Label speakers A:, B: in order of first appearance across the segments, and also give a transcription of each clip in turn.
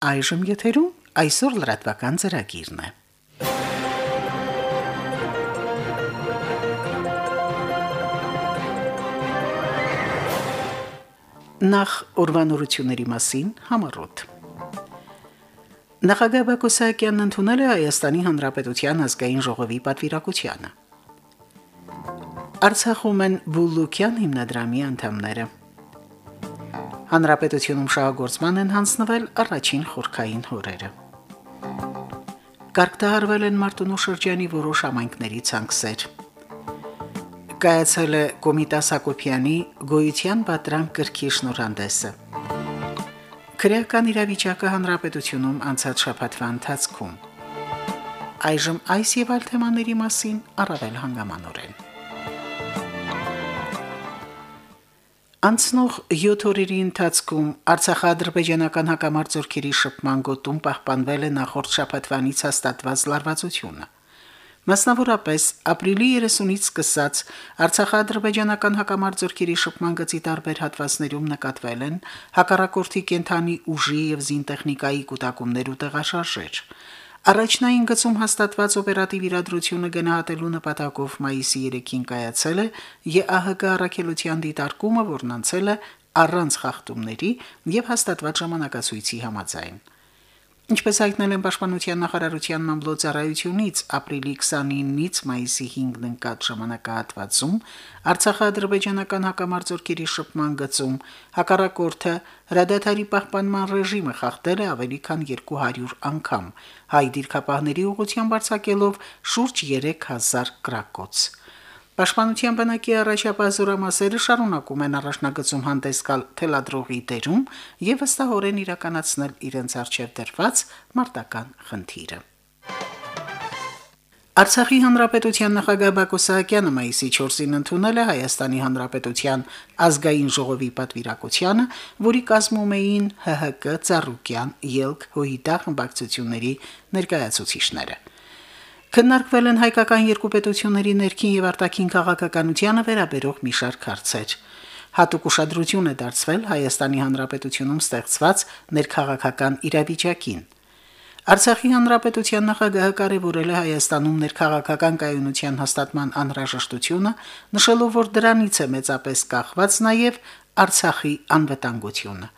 A: Այժմ եթերում այսօր լրատվական ծրագիրն է։ Նախ ուրվանորությունների մասին համառոտ։ Նախագահ Բակո Սահակյանն ընդունել է Հայաստանի Հանրապետության ազգային ժողովի պատվիրակությանը։ Արցախում են Բուլուկյան հիմնադրամի անդամները։ Հանրապետությունում շահագործման են հանձնվել առաջին խորքային հորերը։ Կարգտահարվել են Մարտունու շրջանի որոշ համայնքների ցանքսեր կայացել է Կոմիտաս Հակոբյանի գոյության պատրանք գրքի շնորհանդեսը։ Քրեական իրավիճակը հանրապետությունում անցած շաբաթվա ընթացքում։ Այժմ այս եւ այլ թեմաների մասին առավել հանգամանորեն։ Անցնող 7 օրերի ընթացքում Արցախա-ադրբեջանական հակամարտությունների շփման գոտում պահպանվել է նախորդ շաբաթվանից հաստատված լարվածությունը։ Մասնավորապես, ապրիլի 30-ից սկսած Արցախա-ադրբեջանական հակամարտությունների շփման գծի տարբեր հատվածներում նկատվել են հակառակորդի կենթանի ուժի եւ զինտեխնիկայի կուտակումներ ու տեղաշարժեր։ Առաջնային գծում հաստատված օպերատիվ իրադրությունը գնահատելու նպատակով մայիսի 3-ին կայացել է ԵԱՀԿ առաքելության դիտարկումը, որն անցել է առանց խախտումների եւ հաստատված ժամանակացույցի համաձայն։ Ինչպես հայտնել են Պաշտպանության նախարարության մամլոյցարայությունից ապրիլի 29-ից մայիսի 5-ն ընկած ժամանակահատվածում Արցախա-ադրբեջանական հակամարտությունների շփման գծում հակառակորդը հրադադարի պահպանման ռեժիմը խախտել է ավելի քան 200 անգամ, հայ դիրքապահների ուղղությամբ արձակելով շուրջ 3000 գրակոց։ Պաշտպանության բանակի առաջապահ զորամասերը շարունակում են առաջնագծում հանդես գալ թելադրողի դերում եւ վստահորեն իրականացնել իրենց արժեվ դրված մարտական խնդիրը։ Արցախի հանրապետության նախագահ Բակո Սահակյանը մայիսի 4-ին ընդունել է Հայաստանի հանրապետության ազգային ժողովի պատվիրակությանը, որի կազմում էին ՀՀԿ, Ծառուկյան, Ելք, Հույտա խմբակցությունների ներկայացուցիչները։ Քննարկվել են հայկական երկու պետությունների ներքին եւ արտաքին քաղաքականությանը վերաբերող մի շարք հարցեր։ Հատուկ ուշադրություն է դարձվել Հայաստանի հանրապետությունում ստեղծված ներքաղաքական իրավիճակին։ Արցախի հանրապետության նախագահը կարևորել է Հայաստանում ներքաղաքական կայունության հաստատման անհրաժեշտությունը, նշելով, որ դրանից է մեծապես կախված նաև Արցախի անվտանգությունը։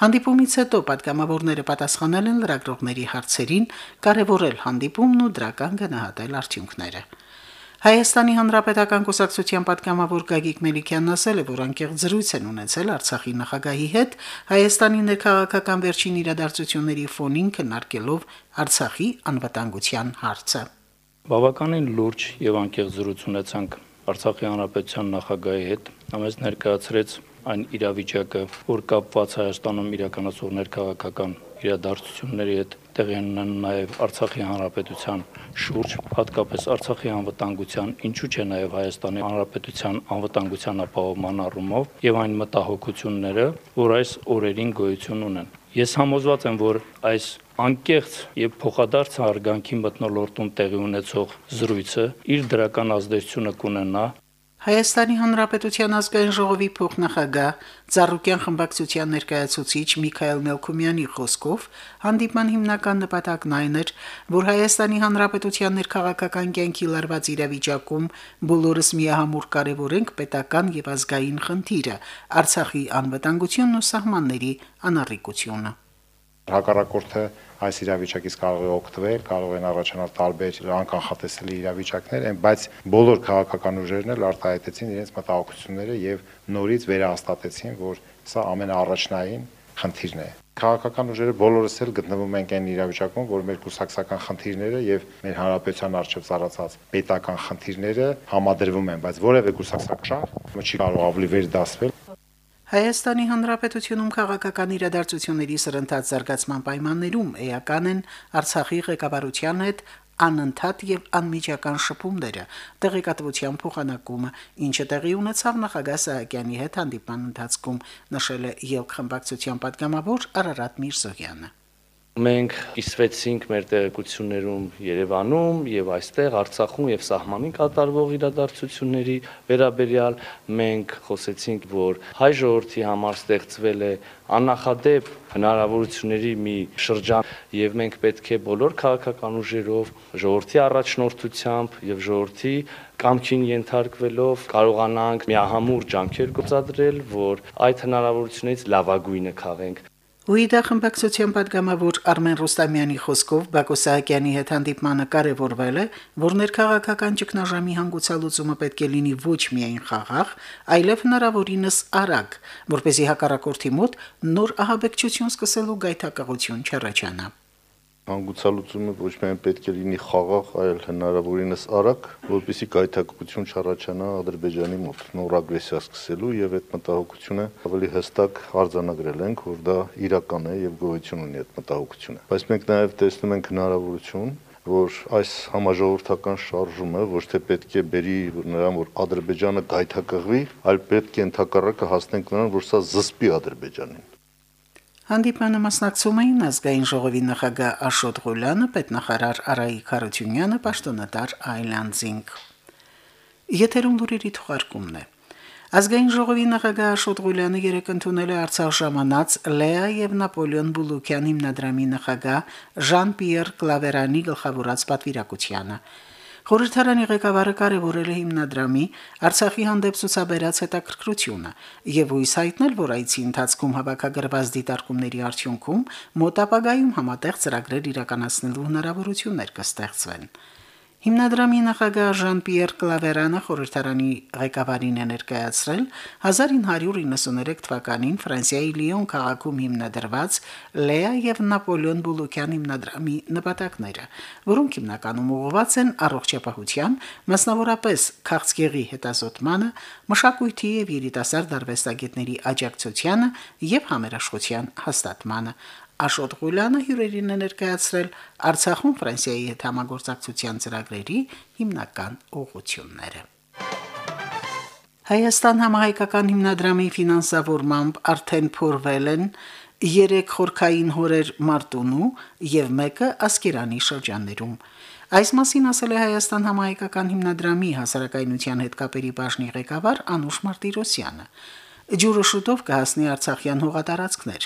A: Հանդիպումից հետո պատգամավորները պատասխանել են լրագրողների հարցերին, կարևորել հանդիպումն ու դրական գնահատել արդյունքները։ Հայաստանի Հանրապետական Կուսակցության պատգամավոր Գագիկ Մելիքյանն ասել է, որ անկեղծ զրույց են ունեցել Արցախի նախագահի հետ Հայաստանի ներքաղաքական վերջին իրադարձությունների ֆոնին քննարկելով Արցախի անվտանգության հարցը։
B: Բավականին լուրջ եւ անկեղծ զրույց ունեցանք Արցախի Հանրապետության նախագահի հետ, ամենից ներկայացրեց այն իրավիճակը, որ կապված Հայաստանում իրականացող ներքաղաքական իրադարձությունների հետ տեղի ունեն նաև Արցախի հանրապետության շուրջ, հատկապես Արցախի անվտանգության, ինչու՞ չէ նաև Հայաստանի հանրապետության անվտանգության ապահովման առումով եւ այն մտահոգությունները, որ այս օրերին գոյություն ունեն։ Ես համոզված եմ, որ այս անկեղծ եւ փոխադարձ հարգանքի մտնոլորտում տեղի ունեցող զրույցը իր դրական ազդեցությունը կունենա
A: Հայաստանի Հանրապետության ազգային ժողովի փոխնախագահ Ծառուկյան խմբակցության ներկայացուցիչ Միքայել Մելքումյանի խոսքով հանդիպման հիմնական նպատակն այն էր, որ Հայաստանի Հանրապետության ներքաղաքական կյանքի լարված իրավիճակում բոլորս միահամուռ կարևորենք պետական եւ ազգային խնդիրը, Արցախի անվտանգությունն ու սահմանների անառիկությունը
C: հակառակորդը այս իրավիճակից կարող է օգտվել, կարող են առաջանալ տարբեր անկանխատեսելի իրավիճակներ, բայց բոլոր քաղաքական ուժերն էլ արտահայտեցին իրենց մտահոգությունները եւ նորից վերահաստատեցին, որ սա ամենաառաջնային խնդիրն է քաղաքական ուժերը բոլորս էլ գտնվում ենք այն իրավիճակում, որ մեր կուսակցական խնդիրները եւ մեր հանրապետության արժեվ ծառացած պետական խնդիրները համադրվում են, բայց որևէ կուսակցական չի կարող ավելի վեր դասվել
A: Հայաստանի Հանրապետությունում քաղաքական իրադարձությունների սրընթաց զարգացման պայմաններում էական են Արցախի ղեկավարության հետ անընդհատ եւ անմիջական շփումները, տեղեկատվության փոխանակումը, ինչը տեղի ունեցավ նախագահ Սահակյանի հետ հանդիպման ընթացքում, նշել է ելք խմբակցության պատգամավոր Արարատ Միրզոյանը։
D: Մենք կիսվեցինք մեր տեղեկություններում Երևանում եւ այստեղ Արցախում եւ սահմանին կատարվող իրադարձությունների վերաբերյալ մենք խոսեցինք, որ հայ ժողովրդի համար ստեղծվել է աննախադեպ հնարավորությունների մի շրջան եւ մենք պետք է բոլոր քաղաքական ուժերով ժողովրդի առաջնորդությամբ եւ ժողովրդի կամքին ենթարկվելով կարողանանք միահամուռ ջանքեր գործադրել, որ այդ հնարավորությունից լավագույնը քաղենք։
A: ՈՒԻԴԱ խմբակցության падգամավոր Արմեն Ռուստամյանի խոսքով Բակո Սահակյանի հետ հանդիպմանը կարևորվել է, որ ներքաղաքական ճգնաժամի հանգուցալուծումը պետք է լինի ոչ միայն խաղաղ, այլև հնարավորինս արագ, որպեսզի հակառակորդի մոտ նոր ահաբեկչություն սկսելու գայթակղություն չառաջանա
E: հանգուցալուծումը ոչ միայն պետք է լինի խաղաղ, այլ հնարավորինս արագ, որպեսզի գայթակղություն չառաջանա Ադրբեջանի մոտ նոր ագրեսիա սկսելու եւ այդ մտահոգությունը ավելի հստակ արձանագրել ենք, որ դա իրական է եւ գոյություն ունի այդ մտահոգությունը։ Բայց մենք նաեւ տեսնում ենք հնարավորություն որ այս համաժողովրդական շարժումը ոչ թե պետք է բերի նրան, որ Ադրբեջանը գայթակղվի, այլ պետք է ընդհակառակը հասնենք նրան, որ սա զսպի Ադրբեջանին։
A: Հանդիպանը մասնակցում էին ազգային ժողովի նախագահ Աշոտ Ղուլյանը, պետնախարար Արայիկ Խարությունյանը, պաշտոնատար Այլանդզինգ։ Եթերում լուրերի թողարկումն է։ Ազգային ժողովի նախագահ Աշոտ Ղուլյանը երեկ ընդունել է Արցախ ժամանած Լեա եւ Նապոլեոն Բուլուկյան հիմնադրամի նախագահ Ժան-Պիեր Կլավերանի գլխավորած պատվիրակությանը։ Խորհրդարանի ղեկավարը կարևորել է հիմնադրամի Արցախի հանդեպ ցուցաբերած հետաքրքրությունը եւ հույս հայտնել, որ այցի ընթացքում հավաքագրված դիտարկումների արդյունքում մոտ ապագայում համատեղ ծրագրեր իրականացնելու հնարավորություններ կստեղծվեն։ Հիմնադրամի նախագահ Ժան-Պիեր Կլավերանը խորհրդարանի ղեկավարին է ներկայացրել 1993 թվականին Ֆրանսիայի Լիոն քաղաքում հիմնադրված Լեա եւ Նապոլեոն Բուլուկյան հիմնադրամի նպատակները, որոնք հիմնականում ուղղված են առողջապահության, մասնավորապես քաղցկեղի հետազոտմանը, մշակույթի եւ երիտասարդ արվեստագետների աջակցությանը եւ համերաշխության հաստատմանը։ Աշոտ Ղուլյանը հյուրերին է ներկայացրել Արցախում Ֆրանսիայի հետ համագործակցության ծրագրերի հիմնական ուղղությունները։ Հայաստան համահայկական հիմնադրամի ֆինանսավորմամբ արդեն փորվել են 3 խորքային հորեր Մարտունու եւ մեկը Ասկերանի շրջաններում։ Այս մասին ասել է Հայաստան համահայկական հիմնադրամի հասարակայնության հետ կապերի բաժնի ղեկավար Անուշ Մարտիրոսյանը։ Ջուրը շուտով կհասնի Արցախյան հողատարածքներ։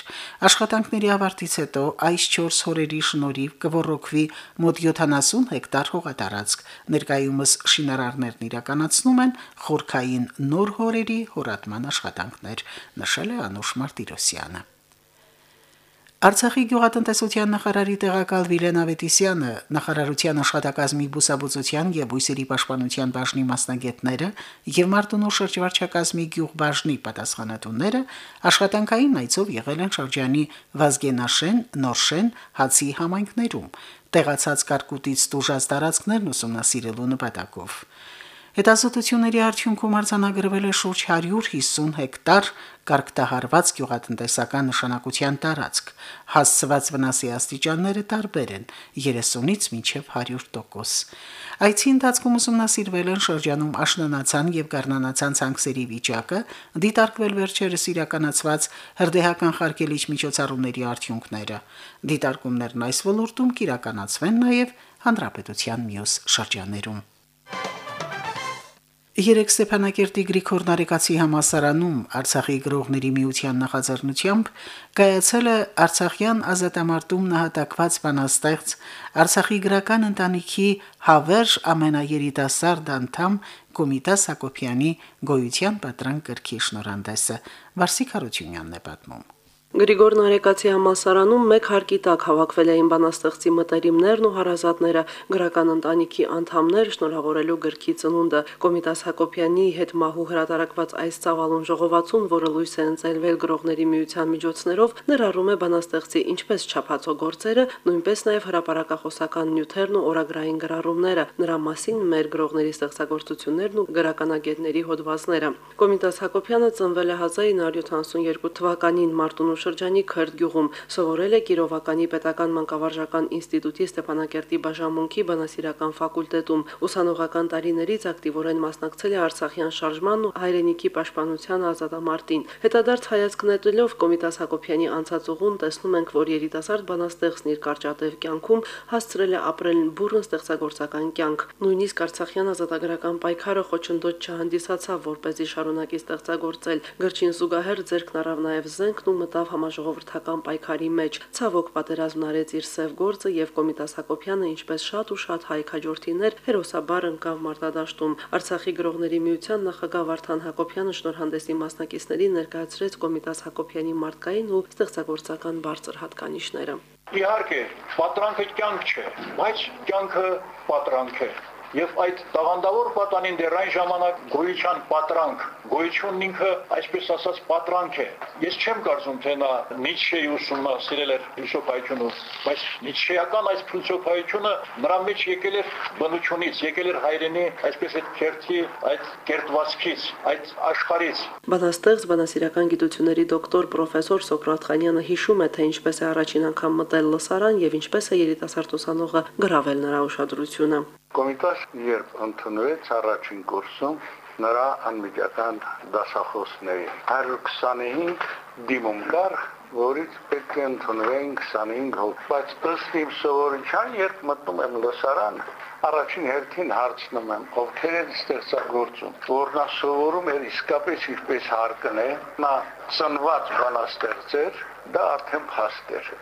A: Աշխատանքների ավարտից հետո այս 4 հորերի շնորհիվ կվորոքվի մոտ 70 հեկտար հողատարածք։ Ներկայումս շինարարներն իրականացնում են խորքային նոր հորերի հորատման աշխատանքներ, նշել է Անուշ Մարտիրոսյանը։ Արցախի գյուղատնտեսության նախարարի տեղակալ Վիլեն Ավետիսյանը նախարարության աշխատակազմի բուսաբուծության եւ բույսերի պաշտպանության բաժնի մասնագետները եւ Մարտունու շրջվարչակազմի գյուղբաժնի պատասխանատուները աշխատանքային այցով եղել են շրջանի Վազգենաշեն, Նորշեն, Հացի համայնքներում տեղացած կարկուտից տուժած տարածքներն ուսումնասիրելու նպատակով։ Հետազոտությունների արդյունքում արձանագրվել է շուրջ 150 հեկտար կարգտահարված գյուղատնտեսական նշանակության տարածք։ Հասցված վնասի աստիճանները տարբեր են՝ 30-ից մինչև 100%։ Այցի ընթացքում ուսումնասիրվել են շրջանում աշնանացան եւ գառնանացան ցանքսերի վիճակը, դիտարկվել վերջերս իրականացված հրդեհական խարկելիչ միջոցառումների արդյունքները։ Դիտարկումներն այս ոլորտում կիրականացվեն նաեւ հանրապետության մյուս շրջաններում։ Երեք Ստեփանակերտի Գրիգոր Նարեկացի համասարանում Արցախի գրողների միության նախաձեռնությամբ կայացել է Արցախյան ազատամարտում նահատակված բանաստեղծ Արցախի գրական ընտանիքի հավերժ ամենաերիտասարդ անդամ Կոմիտաս Հակոբյանի գոյության պատրանք գրքի շնորհանդեսը Վարսիկ Հարությունյանն է պատմում։
F: Գրիգոր Նարեկացի համասարանում մեկ հարկի տակ հավաքվել էին բանաստեղծի մտերիմներն ու հարազատները, գրական ընտանիքի անդամներ շնորհավորելու գրքի ծնունդը։ Կոմիտաս Հակոբյանի հետ մահու հրատարակված այս ցավալուն ժողովածուն, որը լույս է ընծայլվել գրողների միության միջոցներով, ներառում է բանաստեղծի ինչպես չափածո գործերը, նույնպես նաև հրապարակախոսական նյութերն ու օրագրային գրառումները, նրա մասին մեր գրողների ստեղծագործություններն ու գրականագետների հոդվածները։ Կոմիտաս Հակոբյանը ծնվել է 1972 թվականին Մարտունու տարածաշրջանի Քրդ գյուղում, սովորել է Կիրովականի պետական մանկավարժական ինստիտուտի Ստեփանակերտի բաժանմունքի բանասիրական ֆակուլտետում, ուսանողական տարիներից ակտիվորեն մասնակցել է Արցախյան շարժմանն ու հայրենիքի պաշտպանության ազատամարտին։ Հետադարձ հայացք նետելով Կոմիտաս Հակոբյանի անցած ուղուն տեսնում ենք, որ երիտասարդ բանաստեղծն իր կարճատև կյանքում հասցրել է ապրել բուրըն ստեղծագործական կյանք։ Նույնիսկ Արցախյան ազատագրական պայքարը խոչընդոտ չհանդիսացավ, որպեսզի շարունակի ստեղծագործել։ Գրչին զուգահեռ ձերքն առավ նաև զենքն ու մտավ համաժողովրդական պայքարի մեջ։ Ցավոք պատերազմն արեց իր սև գործը եւ Կոմիտաս Հակոբյանը, ինչպես շատ ու շատ հայ քաջորդիներ, հերոսաբար ընկավ մարտադաշտում։ Արցախի գրողների միության նախագահ Վարդան Հակոբյանը շնորհանդեսի մասնակիցներին ներկայացրեց Կոմիտաս Հակոբյանի մարդկային ու ստեղծագործական բարձր հատկանիշները։
G: Իհարկե, պատրանքը կյանք չէ, բայց կյանքը պատրանք է եւ այդ տաղանդավոր պատանին դեռ այն ժամանակ գոյության պատրանք, գոյությունն ինքը, այսպես ասած, պատրանք է։ Ես չեմ կարծում, թե նա Նիցշեի ուսումնասիրել էր փիլիսոփայությունը, բայց Նիցշեական այս փիլիսոփայությունը նրա մեջ եկել էր բնությունից, եկել էր հայրենի, այսպես այդ քերթի, այդ կերտվածքից, այդ աշխարից։
F: Բանաստեղծ բանասիրական գիտությունների դոկտոր պրոֆեսոր Սոկրատ Խանյանը հիշում է, թե ինչպես է առաջին անգամ մտել լսարան եւ ինչպես է երիտասարդ ուսանողը գրավել նրա ուշադրությունը։
H: Կոմիտաս երբ ընդունվեց առաջին կուրսում նրա անմիջական դասախոսների 125 դիմում կար որից պետք է ընդունվեին 25 հոգ բայց ըստ իմ սովորության երբ մտնում եմ լսարան առաջին հերթին հարցնում եմ ովքեր են ստեղծագործում որ նա սովորում էր իսկապես ինչպես հարկն է նա ծնված բանաստեղծ էր դա արդեն փաստ էր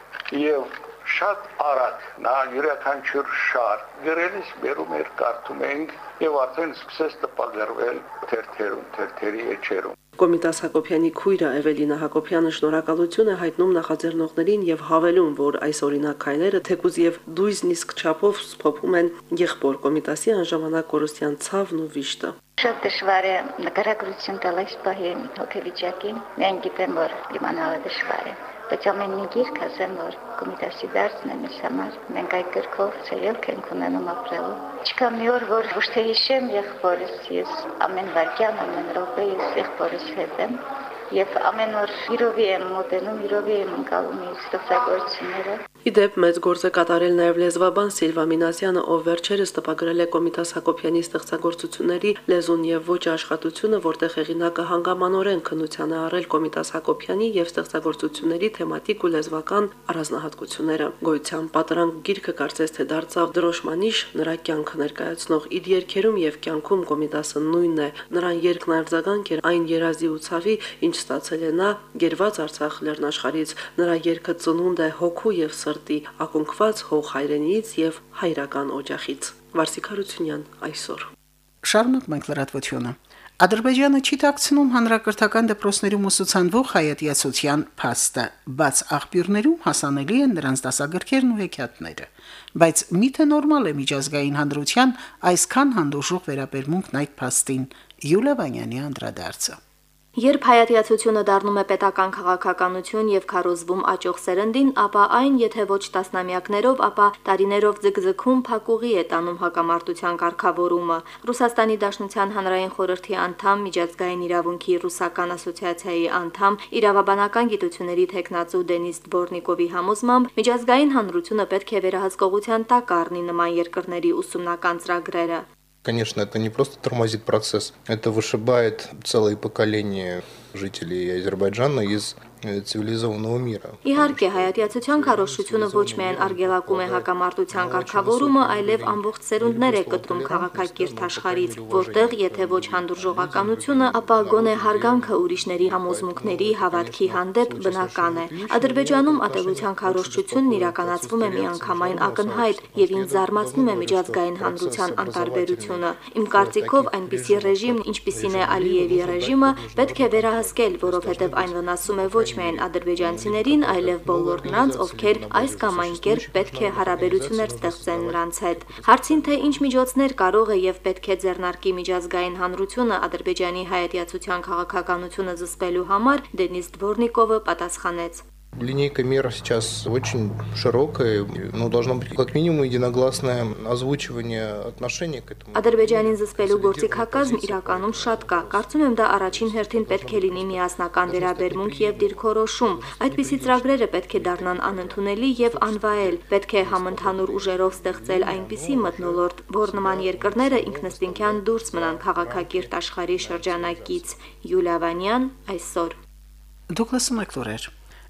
H: եւ շատ արագ նա յուրաքանչյուր շար գրելիս բերում էր կարդում էինք եւ արդեն սկսեց տպագրվել թերթերում թերթերի էջերում
F: Կոմիտաս Հակոբյանի քույրը Էվելինա Հակոբյանը շնորհակալություն է հայտնում նախաձեռնողներին եւ հավելում, որ այս օրինակ քայլերը թեկուզ եւ դույզնիսկ չափով սփոփում են եղբոր Կոմիտասի անժամանակ կորուսյան ցավն ու վիշտը։
I: Շատ դժվար է նկարագրություն տալ այս պահի հոգեվիճակին։ Մենք գիտեմ, որ իմանալը դժվար է բայց ամեն մի գիրք ասեմ, որ կոմիտասի դարձն է մեզ համար։ Մենք այդ գրքով ցելք ենք ունենում ապրելու։ Չկա մի օր, որ ոչ թե հիշեմ եղբորս, ես ամեն վարքյան, ամեն րոպե ես եղբորս հետ եմ եւ ամեն օր իրովի եմ մոտենում, իրովի եմ ընկալում իր ստեղծագործությունները։
F: Իդեպ մեծ գործ է կատարել նաև լեզվաբան Սիլվա Մինասյանը, ով վերջերս տպագրել է Կոմիտաս Հակոբյանի ստեղծագործությունների լեզուն եւ ոչ աշխատությունը, որտեղ հեղինակը հանգամանորեն քննության է առել Կոմիտաս Հակոբյանի եւ ստեղծագործությունների թեմատիկ ու լեզվական առանձնահատկությունները։ Գոյության պատրանք գիրքը կարծես թե դարձավ դրոշմանիշ նրա կյանքը ներկայացնող իդ երկերում եւ կյանքում Կոմիտասը նույնն է։ Նրան երկն արձագանք էր այն երազի ու ցավի, ինչ ստացել է նա գերված Արցախ լեռնաշխարից։ Նրա երկը ծնունդ է հոգու եւ սրտի, ակունքված հող հայրենիից եւ հայրական օջախից։ Վարսիկ Հարությունյան այսօր։
A: Շարունակ մենք լրատվությունը։ Ադրբեջանը չի ཐակցնում հանրակրթական դպրոցներում ուսուցանվող հայատյացության փաստը, բաց աղբյուրներում հասանելի են նրանց դասագրքերն ու հեքիաթները, բայց միթե նորմալ է միջազգային հանրության այսքան հանդուրժող վերաբերմունքն այդ փաստին։ Յուլիա Վանյանի անդրադարձը։
J: Երբ հայատյացությունը դառնում է պետական քաղաքականություն եւ քարոզվում աճող սերնդին, ապա այն, եթե ոչ տասնամյակներով, ապա տարիներով ձգձգում փակուղի է տանում հակամարտության կարգավորումը։ Ռուսաստանի Դաշնության հանրային խորհրդի անդամ, միջազգային իրավունքի ռուսական ասոցիացիայի անդամ, իրավաբանական գիտությունների տեխնացու Դենիս Դբորնիկովի համոզմամբ միջազգային հանրությունը պետք է վերահսկողության տակ առնի նման երկրների ուսումնական ծրագրերը։
K: Конечно, это не просто тормозит процесс, это вышибает целые поколения жителей Азербайджана из цивилизованного мира։
J: Իհարկե, հայատյացության քարոշչությունը ոչ միայն արգելակում է հակամարտության կարգավորումը, այլև ամբողջ սերունդներ է կտրում քաղաքակիրթ աշխարից, որտեղ եթե ոչ հանդուրժողականությունը, ապա գոնե հարգանքը ուրիշների համոզմունքների, հավատքի հանդեպ բնական է։ Ադրբեջանում ատելության քարոշչությունն իրականացվում է միանգամայն ակնհայտ եւ ինձ զարմացնում է միջազգային հանրության անտարբերությունը։ Իմ կարծիքով այնպիսի ռեժիմ, ինչպիսին է Ալիևի ռեժիմը, պետք է վերահսկել, որովհետեւ այն վնասում է ոչ միայն ադրբեջանցիներին, այլև բոլոր նրանց, ովքեր այս կամ այն կերպ պետք է հարաբերություններ ստեղծեն նրանց հետ։ Հարցին թե ինչ միջոցներ կարող է եւ պետք է ձեռնարկի միջազգային հանրությունը Ադրբեջանի հայատյացության քաղաքականությունը զսպելու համար, Դենիս Դվորնիկովը պատասխանեց.
K: Линейка мер сейчас очень широкая, но должно быть как минимум единогласное озвучивание отношения к этому.
J: Ադրբեջանին զսպելու գործիքակազմ իրականում շատ կա։ Կարծում եմ դա առաջին հերթին պետք է լինի միասնական վերաբերմունք եւ դիրքորոշում։ Այդպիսի ծրագրերը պետք է դառնան անընդունելի եւ անվայել։ Պետք է համընդհանուր ուժերով ստեղծել այնպիսի մթնոլորտ, որ նման երկրները ինքնստինքյան դուրս մնան քաղաքակիրթ աշխարհի շրջանակից։ Յուլիա Վանյան այսօր
A: Դուք լսում եք լուրեր։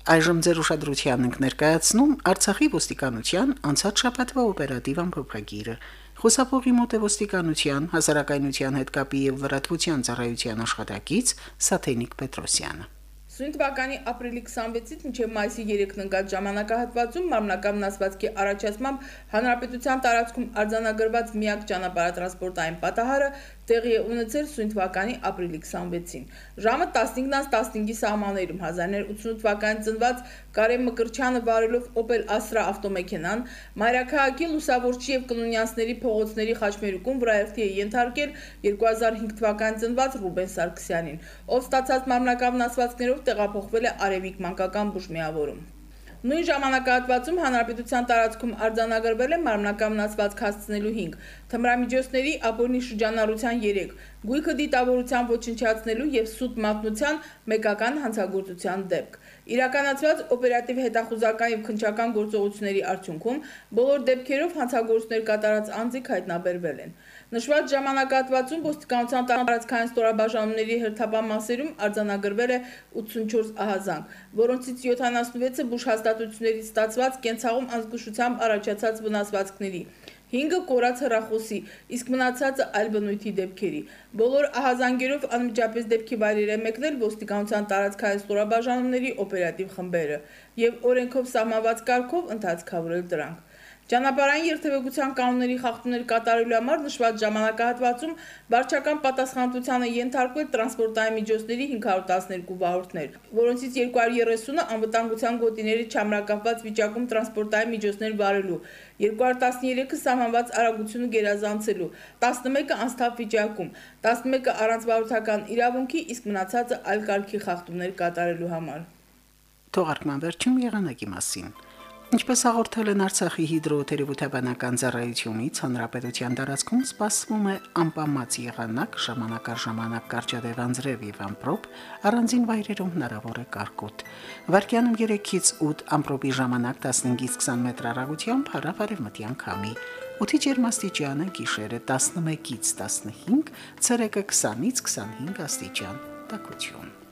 A: Այժմ ձեր ուշադրությանն ենք ներկայացնում Արցախի ոստիկանության անցած շաբաթվա օպերատիվ ամփոփագիրը։ Խոսափողի մոտ է ոստիկանության, հասարակայնության հետ կապի եւ լրատվության ծառայության աշխատակից Սաթենիկ Պետրոսյանը։
L: Սույն թվականի ապրիլի 26-ից մինչև մայիսի 3-ն ընկած ժամանակահատվածում մարմնական վնասվածքի առաջացմամբ հանրապետության տարածքում արձանագրված միակ ճանապարհատրանսպորտային պատահարը տեղի է ունեցել սույն թվականի ապրիլի 26-ին։ Ժամը 15-ից 15-ի սահմաններում 1988 թվականին ծնված Կարեն Մկրչյանը վարելով Opel Astra ավտոմեքենան Մայրաքաղաքի Լուսավորչի եւ Կլունյանցների փողոցների խաչմերուկում վրայերթի է ենթարկել 2005 թվականին ծնված Ռուբեն Սարգսյանին, ով ստացած մարմնական վնասվածքներով տեղափոխվել է Արևիկ մանկական բուժմիավորում։ Նույն ժամանակահատվածում հանրապետության տարածքում արձանագրվել է մարմնական վնասվածք հասցնելու 5, թմրամիջոցների ապօրինի շրջանառության 3, գույքը դիտավորության ոչնչացնելու եւ սուտ մատնության մեկական հանցագործության դեպք։ Իրականացված օպերատիվ հետախուզական եւ քնչական գործողությունների արդյունքում բոլոր դեպքերով հանցագործներ կատարած անձիկ հայտնաբերվել են։ Նշված ժամանակահատվածում ոստիկանության տարածքային ստորաբաժանումների հերթապահ մասերում արձանագրվել է 84 ահազանգ, որոնցից 76-ը բուժ հաստատություններից ստացված կենցաղում անզգուշությամբ առաջացած վնասվածքների, 5-ը կորած հեռախոսի, իսկ մնացածը այլ բնույթի դեպքերի։ Բոլոր ահազանգերով անմիջապես դեպքի վայրեր է մեկնել ոստիկանության տարածքային ստորաբաժանումների օպերատիվ խմբերը եւ օրենքով սահմանված կարգով ընթացքավորել դրանք։ Ճանապարհային երթևեկության կանոնների խախտումներ կատարելու համար նշված ժամանակահատվածում վարչական պատասխանատվությանը ենթարկվել տրանսպորտային միջոցների 512 վարորդներ, որոնցից 230-ը անվտանգության գոտիների չամրակապված վիճակում տրանսպորտային միջոցներ վարելու, 213-ը սահմանված արագությունը գերազանցելու, 11-ը անսթափ վիճակում, 11-ը առանց վարորդական իրավունքի, իսկ մնացածը այլ կարգի խախտումներ կատարելու համար։
A: Թողարկման վերջում եղանակի մասին։ Ինչպես հաղորդել են Արցախի հիդրոթերապևտաբանական ծառայությունից, հանրապետության տարածքում սպասվում է անպամած եղանակ, ժամանակ առ ժամանակ կարճատև անձրև եւ ամպրոպ, առանձին վայրերում հնարավոր է կարկուտ։ Վարկյանում 3-ից 8 ամպրոպի ժամանակ 15-ից 20 մետր հեռագությամբ հարավ-արևմտյան քամի։ Օդի ջերմաստիճանը գիշերը 11-ից 15, ցերեկը 20-ից 25 աստիճան։ Տակություն։